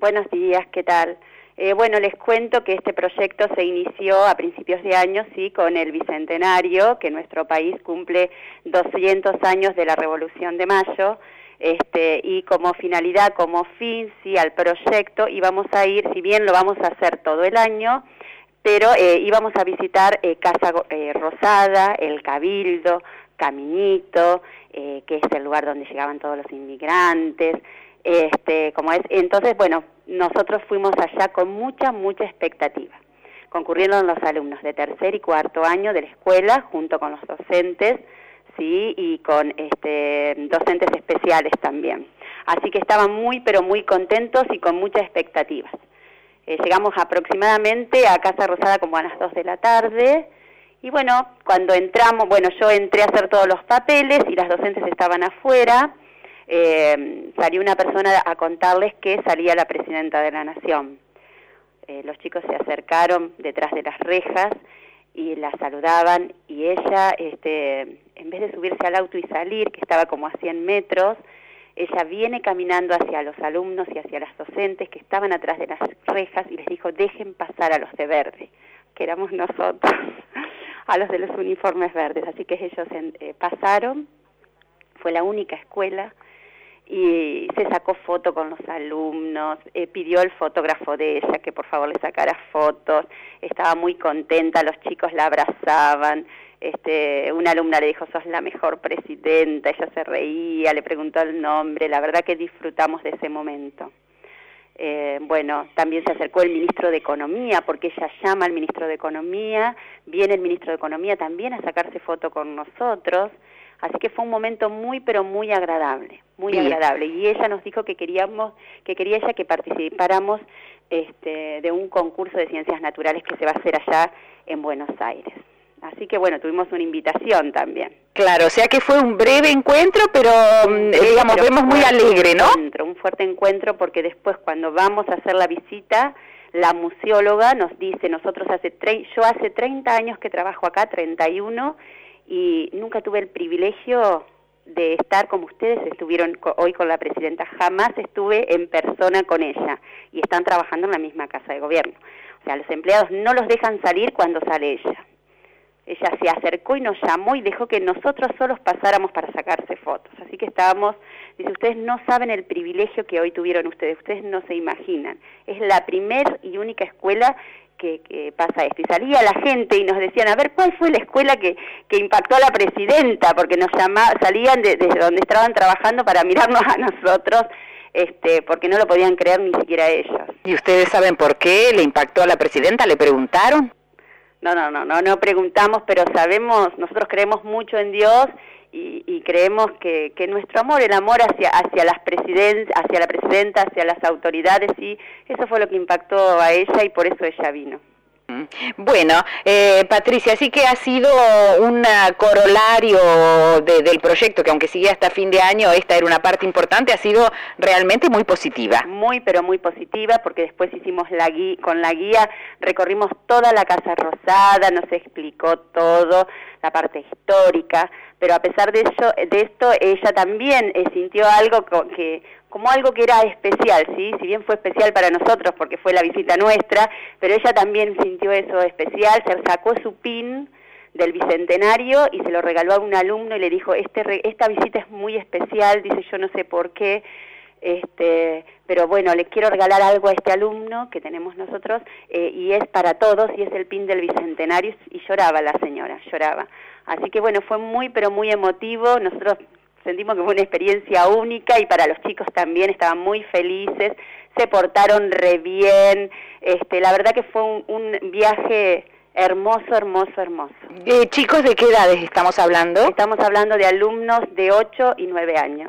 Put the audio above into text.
Buenos días, ¿qué tal? Eh, bueno, les cuento que este proyecto se inició a principios de año, sí, con el Bicentenario, que nuestro país cumple 200 años de la Revolución de Mayo, este, y como finalidad, como fin, sí, al proyecto íbamos a ir, si bien lo vamos a hacer todo el año, pero eh, íbamos a visitar eh, Casa eh, Rosada, El Cabildo, Caminito, que es el lugar donde llegaban todos los inmigrantes, este, como es, entonces, bueno, nosotros fuimos allá con mucha, mucha expectativa. Concurrieron los alumnos de tercer y cuarto año de la escuela, junto con los docentes, sí, y con este, docentes especiales también. Así que estaban muy, pero muy contentos y con muchas expectativas. Eh, llegamos aproximadamente a Casa Rosada como a las 2 de la tarde, y bueno, cuando entramos, bueno, yo entré a hacer todos los papeles y las docentes estaban afuera, eh, salió una persona a contarles que salía la presidenta de la Nación. Eh, los chicos se acercaron detrás de las rejas y la saludaban y ella, este, en vez de subirse al auto y salir, que estaba como a 100 metros, ella viene caminando hacia los alumnos y hacia las docentes que estaban atrás de las rejas y les dijo, dejen pasar a los de verde, que éramos nosotros, a los de los uniformes verdes. Así que ellos eh, pasaron, fue la única escuela y se sacó foto con los alumnos, eh, pidió el fotógrafo de ella que por favor le sacara fotos, estaba muy contenta, los chicos la abrazaban, este, una alumna le dijo, sos la mejor presidenta, ella se reía, le preguntó el nombre, la verdad que disfrutamos de ese momento. Eh, bueno, también se acercó el ministro de Economía, porque ella llama al ministro de Economía, viene el ministro de Economía también a sacarse foto con nosotros, Así que fue un momento muy, pero muy agradable, muy agradable. Y ella nos dijo que queríamos, que quería ella que participáramos este, de un concurso de ciencias naturales que se va a hacer allá en Buenos Aires. Así que bueno, tuvimos una invitación también. Claro, o sea que fue un breve encuentro, pero mm, digamos, vemos muy alegre, ¿no? un fuerte encuentro porque después cuando vamos a hacer la visita, la museóloga nos dice, nosotros hace, yo hace 30 años que trabajo acá, 31, y nunca tuve el privilegio de estar como ustedes estuvieron hoy con la presidenta, jamás estuve en persona con ella y están trabajando en la misma casa de gobierno. O sea, los empleados no los dejan salir cuando sale ella. Ella se acercó y nos llamó y dejó que nosotros solos pasáramos para sacarse fotos. Así que estábamos, dice, ustedes no saben el privilegio que hoy tuvieron ustedes, ustedes no se imaginan. Es la primer y única escuela que, pasa esto. Y salía la gente y nos decían, a ver, ¿cuál fue la escuela que, que impactó a la presidenta? Porque nos llama, salían desde donde estaban trabajando para mirarnos a nosotros, este, porque no lo podían creer ni siquiera ellos. ¿Y ustedes saben por qué le impactó a la presidenta? ¿Le preguntaron? No, no, no, no, no preguntamos, pero sabemos, nosotros creemos mucho en Dios y, creemos que, que, nuestro amor, el amor hacia, hacia, las hacia la presidenta, hacia las autoridades, y eso fue lo que impactó a ella y por eso ella vino. Bueno, eh, Patricia, sí que ha sido un corolario del proyecto, que aunque sigue hasta fin de año, esta era una parte importante, ha sido realmente muy positiva. Muy, pero muy positiva, porque después hicimos la guía, con la guía, recorrimos toda la Casa Rosada, nos explicó todo, la parte histórica, pero a pesar de, eso, de esto, ella también eh, sintió algo que como algo que era especial, ¿sí? Si bien fue especial para nosotros porque fue la visita nuestra, pero ella también sintió eso especial, se sacó su pin del bicentenario y se lo regaló a un alumno y le dijo, este, esta visita es muy especial, dice yo no sé por qué, este, pero bueno, le quiero regalar algo a este alumno que tenemos nosotros eh, y es para todos y es el pin del bicentenario y lloraba la señora, lloraba. Así que bueno, fue muy pero muy emotivo, nosotros sentimos que fue una experiencia única y para los chicos también estaban muy felices, se portaron re bien, este, la verdad que fue un, viaje hermoso, hermoso, hermoso. Eh, chicos, ¿de qué edades estamos hablando? Estamos hablando de alumnos de 8 y 9 años.